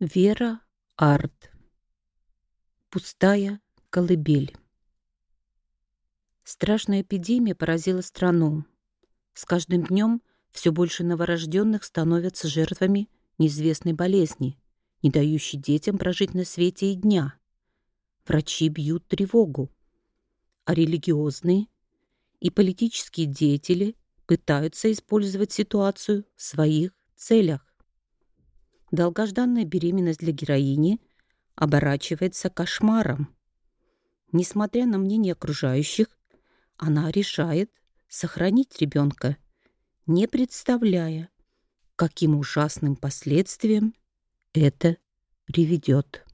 Вера Арт. Пустая колыбель. Страшная эпидемия поразила страну. С каждым днем все больше новорожденных становятся жертвами неизвестной болезни, не дающей детям прожить на свете и дня. Врачи бьют тревогу, а религиозные и политические деятели пытаются использовать ситуацию в своих целях долгожданная беременность для героини оборачивается кошмаром. Несмотря на мнение окружающих, она решает сохранить ребенка, не представляя, каким ужасным последствиям это приведет.